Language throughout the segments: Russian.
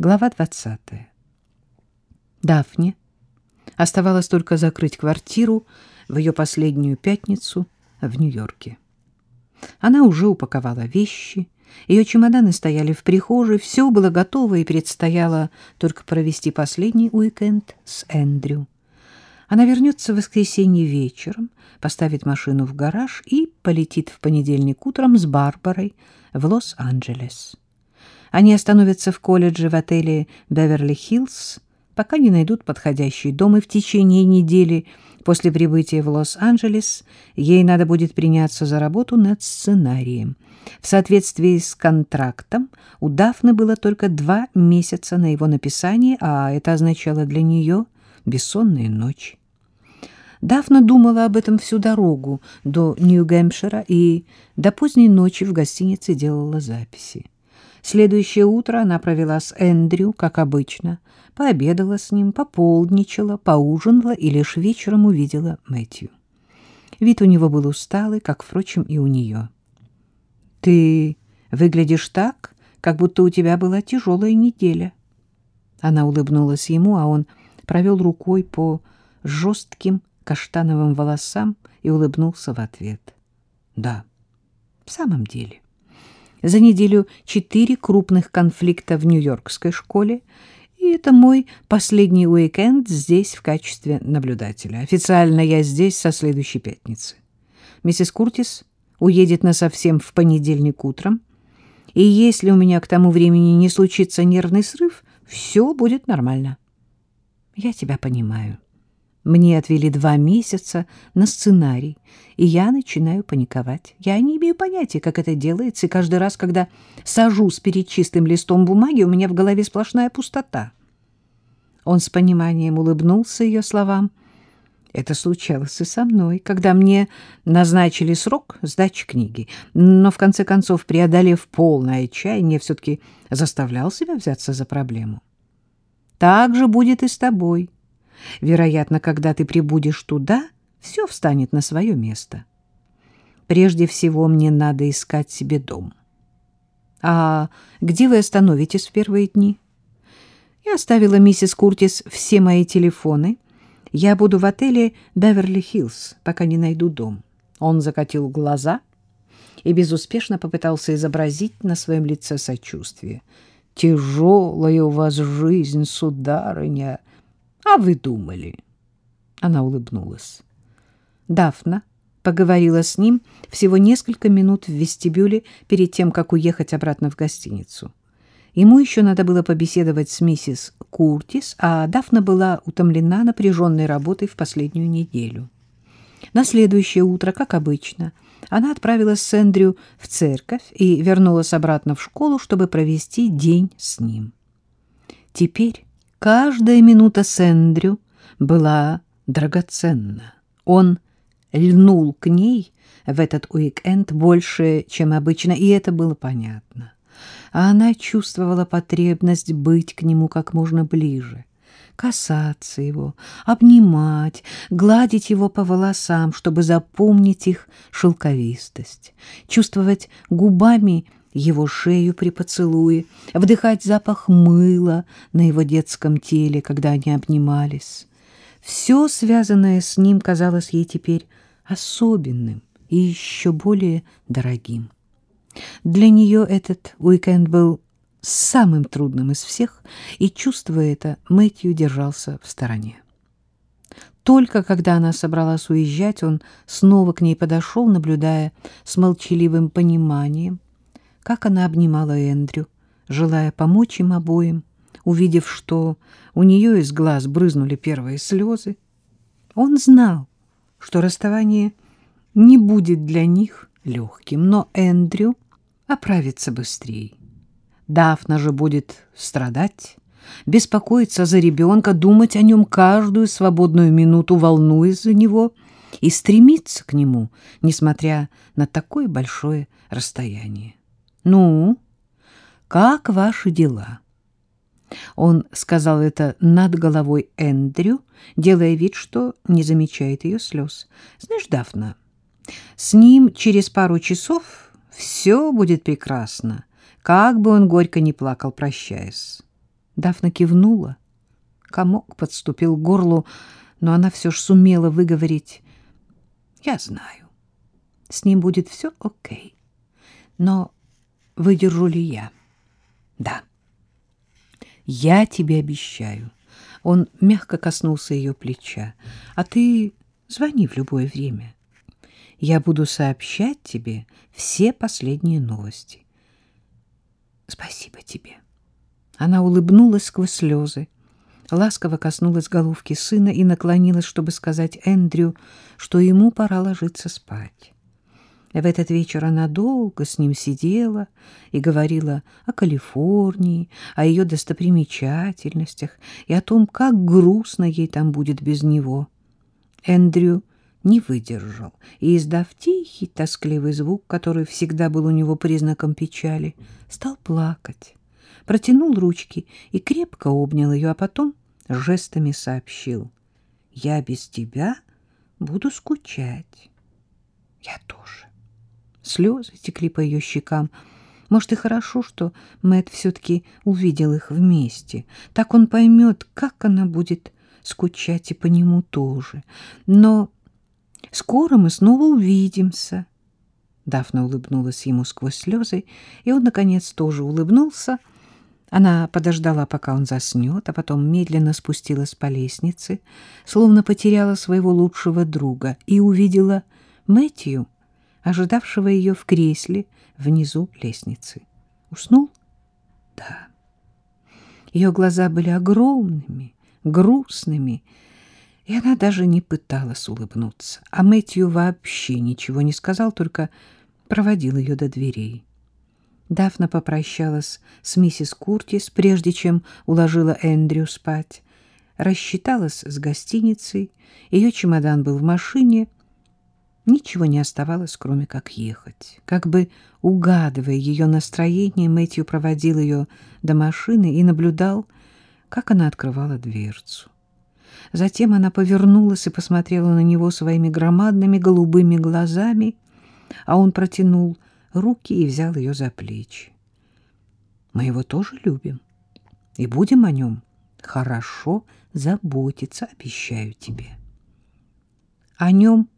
Глава 20. Дафне оставалось только закрыть квартиру в ее последнюю пятницу в Нью-Йорке. Она уже упаковала вещи, ее чемоданы стояли в прихожей, все было готово и предстояло только провести последний уикенд с Эндрю. Она вернется в воскресенье вечером, поставит машину в гараж и полетит в понедельник утром с Барбарой в Лос-Анджелес. Они остановятся в колледже в отеле «Беверли-Хиллз», пока не найдут подходящий дом, и в течение недели после прибытия в Лос-Анджелес ей надо будет приняться за работу над сценарием. В соответствии с контрактом у Дафны было только два месяца на его написание, а это означало для нее бессонные ночи. Дафна думала об этом всю дорогу до Нью-Гэмпшира и до поздней ночи в гостинице делала записи. Следующее утро она провела с Эндрю, как обычно, пообедала с ним, пополдничала, поужинала и лишь вечером увидела Мэтью. Вид у него был усталый, как, впрочем, и у нее. — Ты выглядишь так, как будто у тебя была тяжелая неделя. Она улыбнулась ему, а он провел рукой по жестким каштановым волосам и улыбнулся в ответ. Да, в самом деле. За неделю четыре крупных конфликта в Нью-Йоркской школе, и это мой последний уикенд здесь в качестве наблюдателя. Официально я здесь со следующей пятницы. Миссис Куртис уедет насовсем в понедельник утром, и если у меня к тому времени не случится нервный срыв, все будет нормально. Я тебя понимаю. Мне отвели два месяца на сценарий, и я начинаю паниковать. Я не имею понятия, как это делается, и каждый раз, когда сажусь перед чистым листом бумаги, у меня в голове сплошная пустота. Он с пониманием улыбнулся ее словам. Это случалось и со мной, когда мне назначили срок сдачи книги. Но, в конце концов, преодолев полное отчаяние, все-таки заставлял себя взяться за проблему. Так же будет и с тобой. Вероятно, когда ты прибудешь туда, все встанет на свое место. Прежде всего мне надо искать себе дом. А где вы остановитесь в первые дни? Я оставила миссис Куртис все мои телефоны. Я буду в отеле Беверли-Хиллз, пока не найду дом. Он закатил глаза и безуспешно попытался изобразить на своем лице сочувствие. «Тяжелая у вас жизнь, сударыня!» А вы думали? Она улыбнулась. Дафна поговорила с ним всего несколько минут в вестибюле перед тем, как уехать обратно в гостиницу. Ему еще надо было побеседовать с миссис Куртис, а Дафна была утомлена напряженной работой в последнюю неделю. На следующее утро, как обычно, она отправилась с Эндрю в церковь и вернулась обратно в школу, чтобы провести день с ним. Теперь Каждая минута с Эндрю была драгоценна. Он льнул к ней в этот уикенд больше, чем обычно, и это было понятно. А она чувствовала потребность быть к нему как можно ближе, касаться его, обнимать, гладить его по волосам, чтобы запомнить их шелковистость, чувствовать губами его шею при поцелуе, вдыхать запах мыла на его детском теле, когда они обнимались. Все, связанное с ним, казалось ей теперь особенным и еще более дорогим. Для нее этот уикенд был самым трудным из всех, и, чувствуя это, Мэтью держался в стороне. Только когда она собралась уезжать, он снова к ней подошел, наблюдая с молчаливым пониманием, как она обнимала Эндрю, желая помочь им обоим, увидев, что у нее из глаз брызнули первые слезы. Он знал, что расставание не будет для них легким, но Эндрю оправится быстрее. Дафна же будет страдать, беспокоиться за ребенка, думать о нем каждую свободную минуту, волнуясь за него и стремиться к нему, несмотря на такое большое расстояние. «Ну, как ваши дела?» Он сказал это над головой Эндрю, делая вид, что не замечает ее слез. «Знаешь, Дафна, с ним через пару часов все будет прекрасно, как бы он горько не плакал, прощаясь». Дафна кивнула. Комок подступил к горлу, но она все же сумела выговорить. «Я знаю, с ним будет все окей. Но выдержу ли я?» «Да. Я тебе обещаю». Он мягко коснулся ее плеча. «А ты звони в любое время. Я буду сообщать тебе все последние новости». «Спасибо тебе». Она улыбнулась сквозь слезы ласково коснулась головки сына и наклонилась, чтобы сказать Эндрю, что ему пора ложиться спать. В этот вечер она долго с ним сидела и говорила о Калифорнии, о ее достопримечательностях и о том, как грустно ей там будет без него. Эндрю не выдержал и, издав тихий, тоскливый звук, который всегда был у него признаком печали, стал плакать протянул ручки и крепко обнял ее, а потом жестами сообщил. «Я без тебя буду скучать». «Я тоже». Слезы текли по ее щекам. Может, и хорошо, что Мэтт все-таки увидел их вместе. Так он поймет, как она будет скучать и по нему тоже. Но скоро мы снова увидимся. Дафна улыбнулась ему сквозь слезы, и он, наконец, тоже улыбнулся, — она подождала, пока он заснет, а потом медленно спустилась по лестнице, словно потеряла своего лучшего друга, и увидела Мэтью, ожидавшего ее в кресле внизу лестницы. Уснул? Да. Ее глаза были огромными, грустными, и она даже не пыталась улыбнуться. А Мэтью вообще ничего не сказал, только проводил ее до дверей. Дафна попрощалась с миссис Куртис, прежде чем уложила Эндрю спать. Рассчиталась с гостиницей, ее чемодан был в машине. Ничего не оставалось, кроме как ехать. Как бы угадывая ее настроение, Мэтью проводил ее до машины и наблюдал, как она открывала дверцу. Затем она повернулась и посмотрела на него своими громадными голубыми глазами, а он протянул руки и взял ее за плечи. Мы его тоже любим и будем о нем хорошо заботиться, обещаю тебе. О нем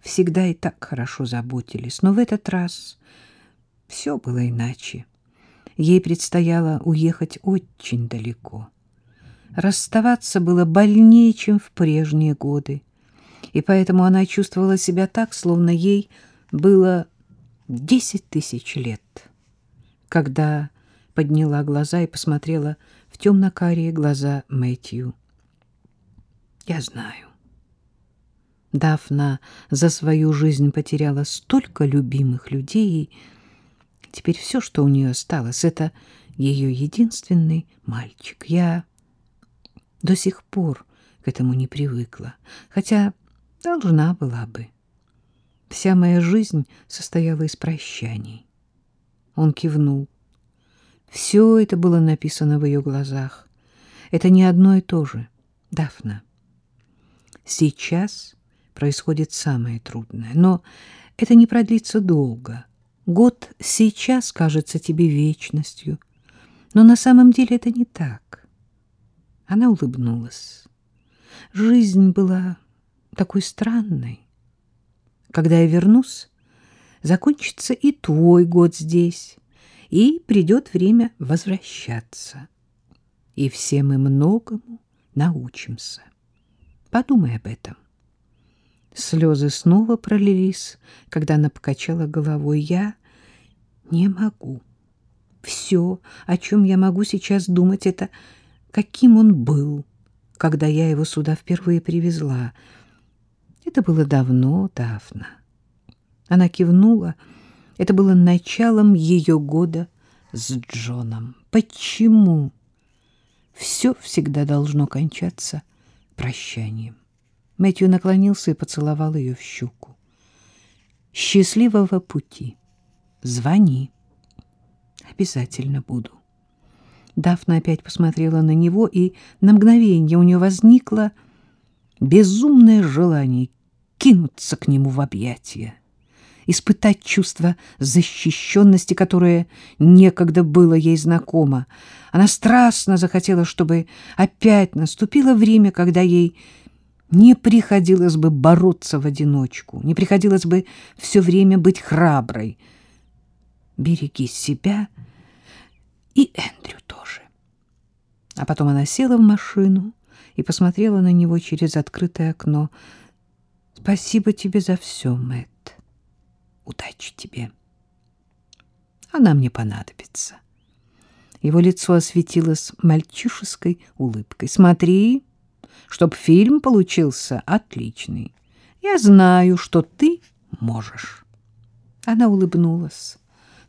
всегда и так хорошо заботились, но в этот раз все было иначе. Ей предстояло уехать очень далеко. Расставаться было больнее, чем в прежние годы, и поэтому она чувствовала себя так, словно ей было десять тысяч лет, когда подняла глаза и посмотрела в темно-карие глаза Мэтью. Я знаю. Дафна за свою жизнь потеряла столько любимых людей, теперь все, что у нее осталось, это ее единственный мальчик. Я до сих пор к этому не привыкла, хотя должна была бы. Вся моя жизнь состояла из прощаний. Он кивнул. Все это было написано в ее глазах. Это не одно и то же, Дафна. Сейчас происходит самое трудное, но это не продлится долго. Год сейчас кажется тебе вечностью, но на самом деле это не так. Она улыбнулась. Жизнь была такой странной. Когда я вернусь, закончится и твой год здесь, и придет время возвращаться. И все мы многому научимся. Подумай об этом. Слезы снова пролились, когда она покачала головой. Я не могу. Все, о чем я могу сейчас думать, это каким он был, когда я его сюда впервые привезла — это было давно, давно. Она кивнула. Это было началом ее года с Джоном. Почему? Все всегда должно кончаться прощанием. Мэтью наклонился и поцеловал ее в щеку. «Счастливого пути! Звони!» «Обязательно буду». Дафна опять посмотрела на него, и на мгновение у нее возникло безумное желание кинуться к нему в объятия. испытать чувство защищенности, которое некогда было ей знакомо. Она страстно захотела, чтобы опять наступило время, когда ей не приходилось бы бороться в одиночку, не приходилось бы все время быть храброй. Береги себя и Эндрю тоже. А потом она села в машину и посмотрела на него через открытое окно. Спасибо тебе за все, Мэтт. Удачи тебе. Она мне понадобится. Его лицо осветилось мальчишеской улыбкой. Смотри, чтоб фильм получился отличный. Я знаю, что ты можешь. Она улыбнулась,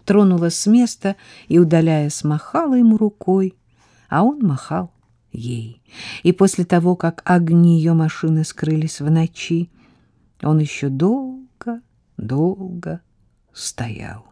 тронулась с места и, удаляясь, махала ему рукой, а он махал ей. И после того, как огни ее машины скрылись в ночи, он еще долго долго стоял.